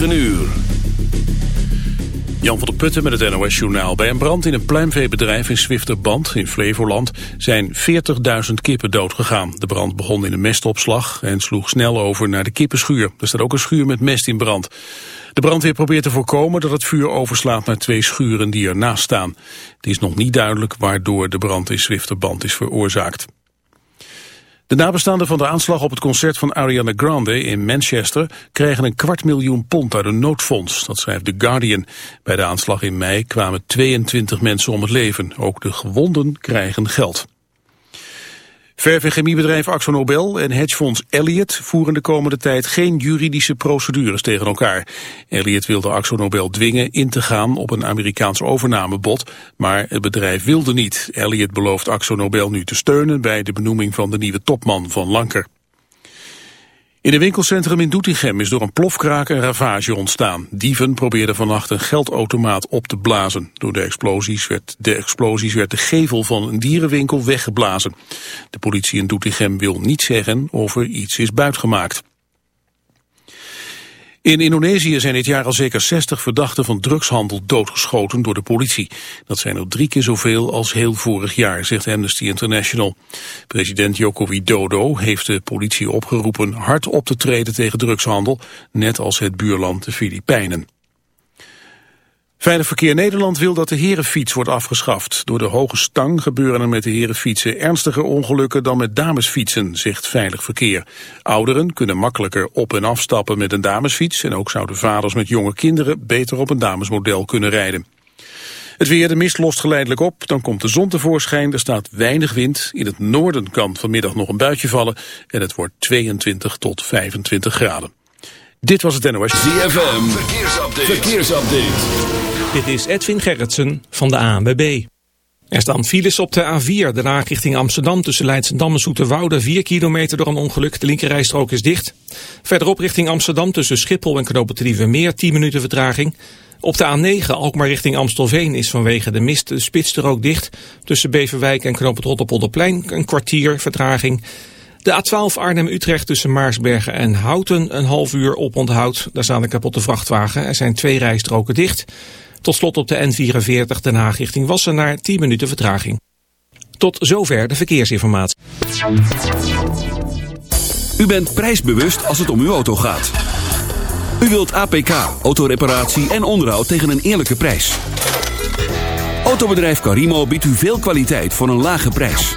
9 uur. Jan van der Putten met het NOS-journaal. Bij een brand in een pluimveebedrijf in Zwifterband in Flevoland zijn 40.000 kippen doodgegaan. De brand begon in een mestopslag en sloeg snel over naar de kippenschuur. Er staat ook een schuur met mest in brand. De brandweer probeert te voorkomen dat het vuur overslaat naar twee schuren die ernaast staan. Het is nog niet duidelijk waardoor de brand in Zwifterband is veroorzaakt. De nabestaanden van de aanslag op het concert van Ariana Grande in Manchester krijgen een kwart miljoen pond uit een noodfonds, dat schrijft The Guardian. Bij de aanslag in mei kwamen 22 mensen om het leven. Ook de gewonden krijgen geld. Verf- en chemiebedrijf AxoNobel en hedgefonds Elliott voeren de komende tijd geen juridische procedures tegen elkaar. Elliott wilde AxoNobel dwingen in te gaan op een Amerikaans overnamebod, maar het bedrijf wilde niet. Elliott belooft AxoNobel nu te steunen bij de benoeming van de nieuwe topman van Lanker. In een winkelcentrum in Doetinchem is door een plofkraak een ravage ontstaan. Dieven probeerden vannacht een geldautomaat op te blazen. Door de explosies, werd, de explosies werd de gevel van een dierenwinkel weggeblazen. De politie in Doetinchem wil niet zeggen of er iets is buitgemaakt. In Indonesië zijn dit jaar al zeker 60 verdachten van drugshandel doodgeschoten door de politie. Dat zijn er drie keer zoveel als heel vorig jaar, zegt Amnesty International. President Joko Widodo heeft de politie opgeroepen hard op te treden tegen drugshandel, net als het buurland de Filipijnen. Veilig Verkeer Nederland wil dat de herenfiets wordt afgeschaft. Door de hoge stang gebeuren er met de herenfietsen ernstiger ongelukken dan met damesfietsen, zegt Veilig Verkeer. Ouderen kunnen makkelijker op en afstappen met een damesfiets en ook zouden vaders met jonge kinderen beter op een damesmodel kunnen rijden. Het weer, de mist lost geleidelijk op, dan komt de zon tevoorschijn, er staat weinig wind. In het noorden kan vanmiddag nog een buitje vallen en het wordt 22 tot 25 graden. Dit was het NOS. ZFM, verkeersupdate. verkeersupdate. Dit is Edwin Gerritsen van de ANWB. Er staan files op de A4, daarna richting Amsterdam tussen Leidschendam en Zoeterwoude. 4 kilometer door een ongeluk, de linkerrijstrook is dicht. Verderop richting Amsterdam tussen Schiphol en Knopen meer 10 minuten vertraging. Op de A9 Alkmaar richting Amstelveen is vanwege de mist de spits er ook dicht. Tussen Beverwijk en Knopen Rotterpolderplein een kwartier vertraging. De A12 Arnhem-Utrecht tussen Maarsbergen en Houten een half uur op onthoud. Daar staan een kapotte vrachtwagen. Er zijn twee rijstroken dicht. Tot slot op de N44 Den Haag richting Wassenaar 10 minuten vertraging. Tot zover de verkeersinformatie. U bent prijsbewust als het om uw auto gaat. U wilt APK, autoreparatie en onderhoud tegen een eerlijke prijs. Autobedrijf Carimo biedt u veel kwaliteit voor een lage prijs.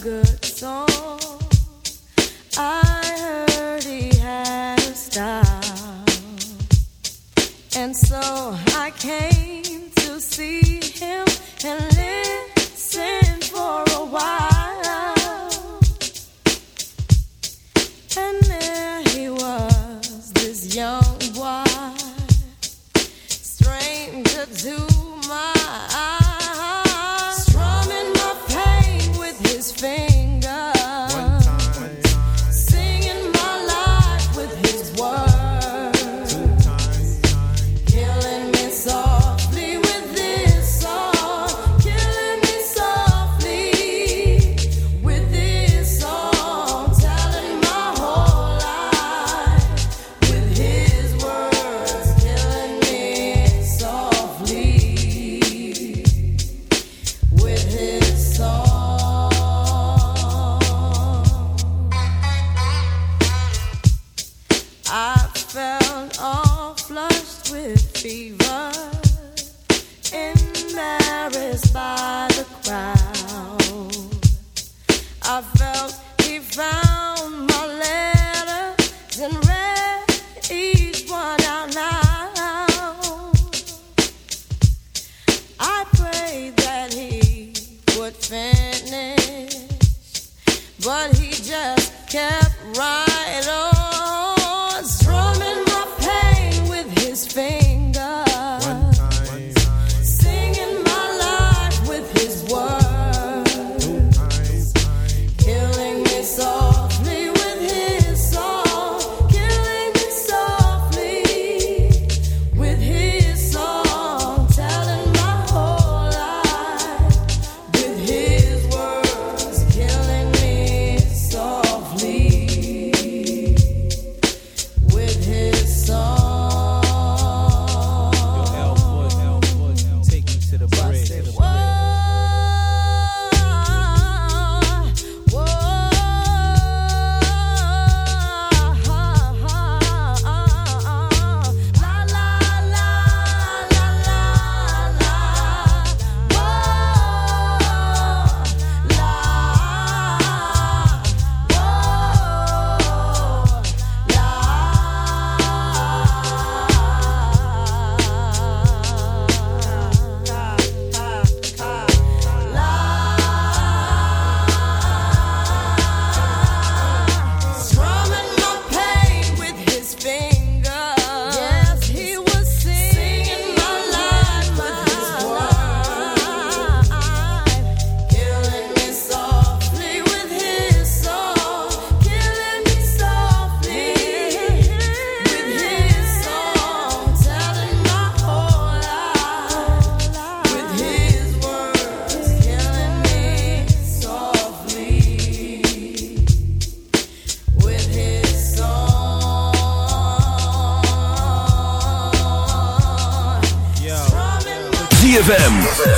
good song. I heard he had a style, and so I came to see him and live.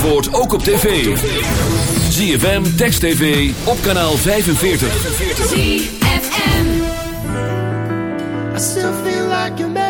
Zandvoort ook op tv. ZFM, Text TV, op kanaal 45. I still feel like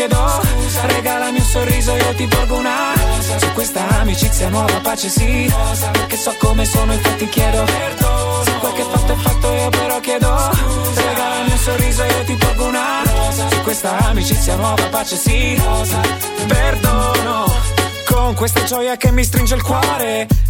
Chiedo regalami un sorriso io ti porgo una. Su questa amicizia nuova pace sì. Perché so come sono infatti chiedo Se quel che fatto è fatto io però chiedo regalami un sorriso io ti porgo una. Su questa amicizia nuova pace sì. Perdono Con questa gioia che mi stringe il cuore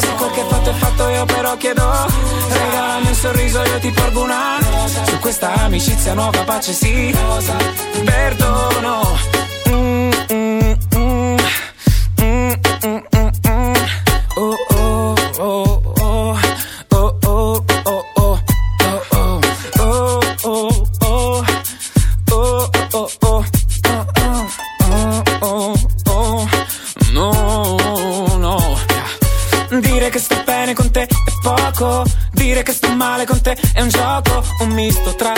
Se quel che fatto è fatto io però chiedo Regalami un sorriso io ti porgo una Rosa. Su questa amicizia nuova pace sì. Perdono visto otra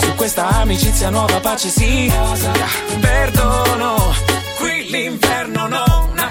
Su questa amicizia nuova pace sì. Perdono Qui l'inferno non ha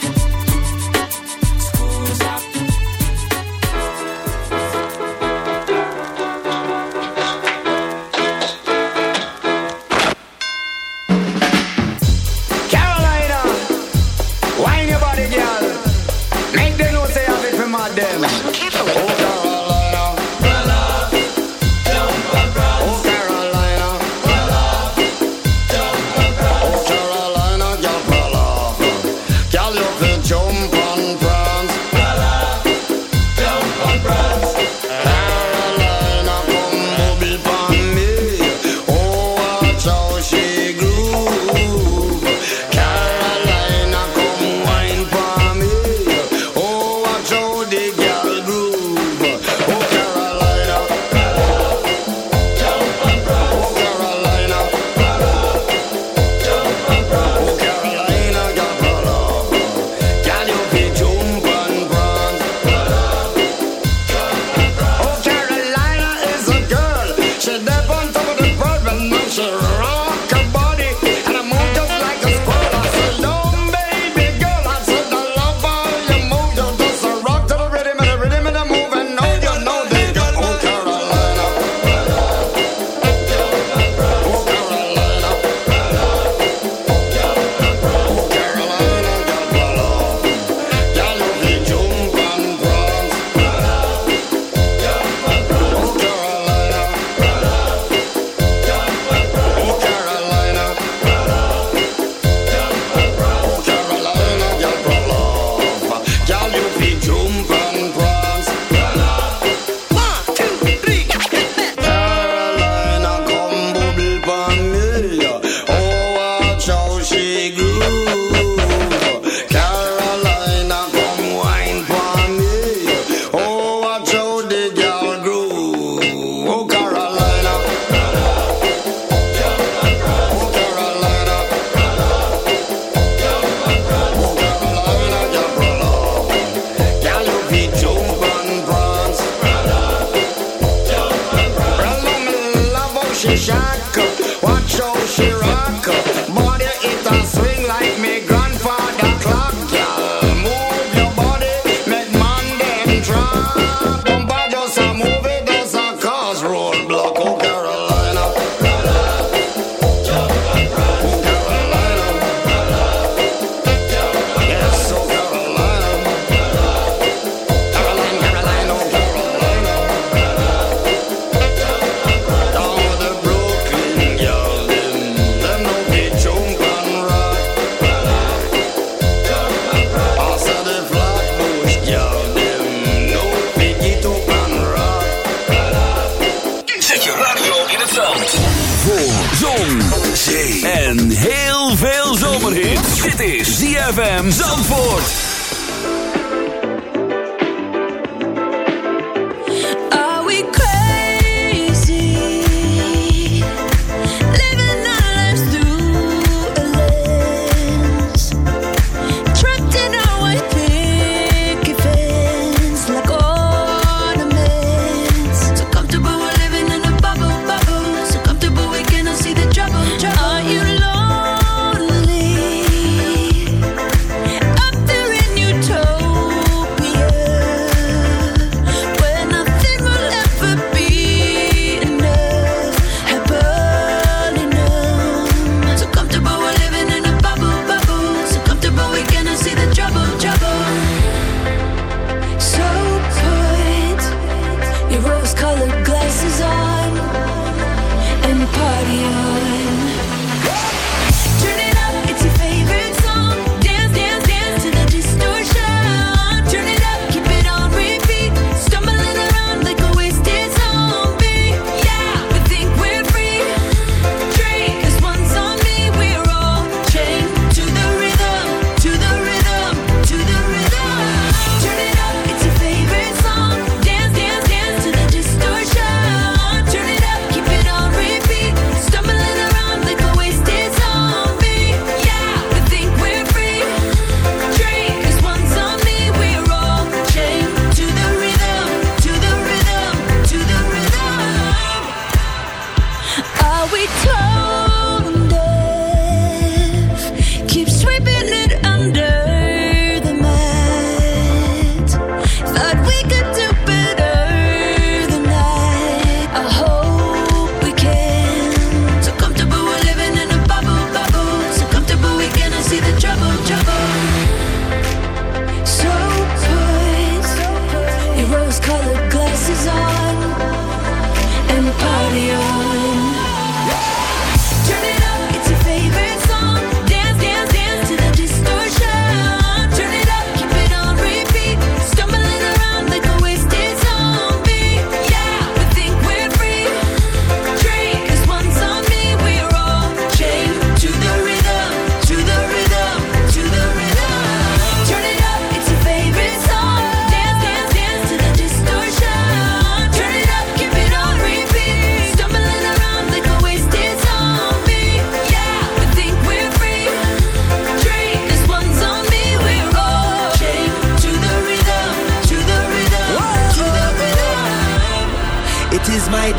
God damn it.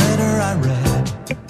letter I read.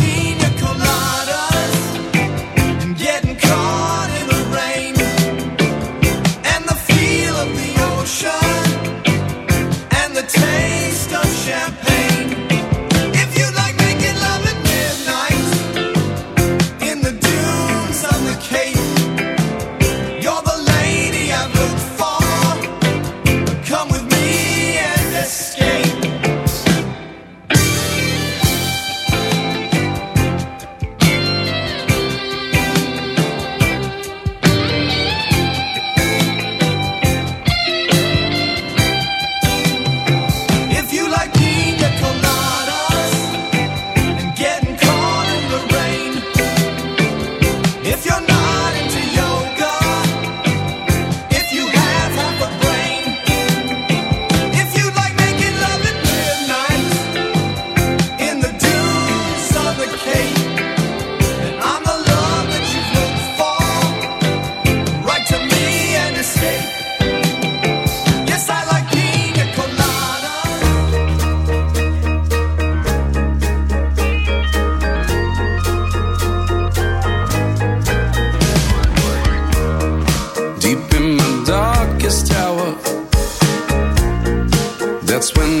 Swim. when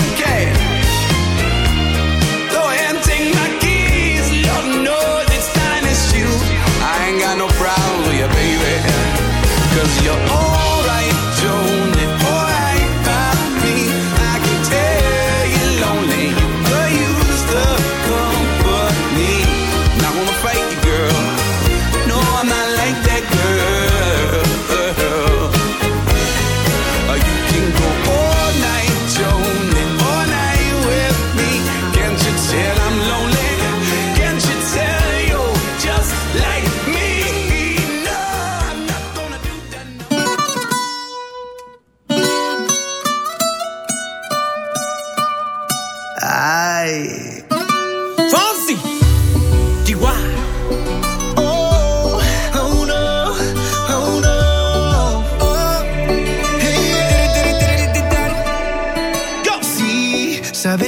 Cause you're alright,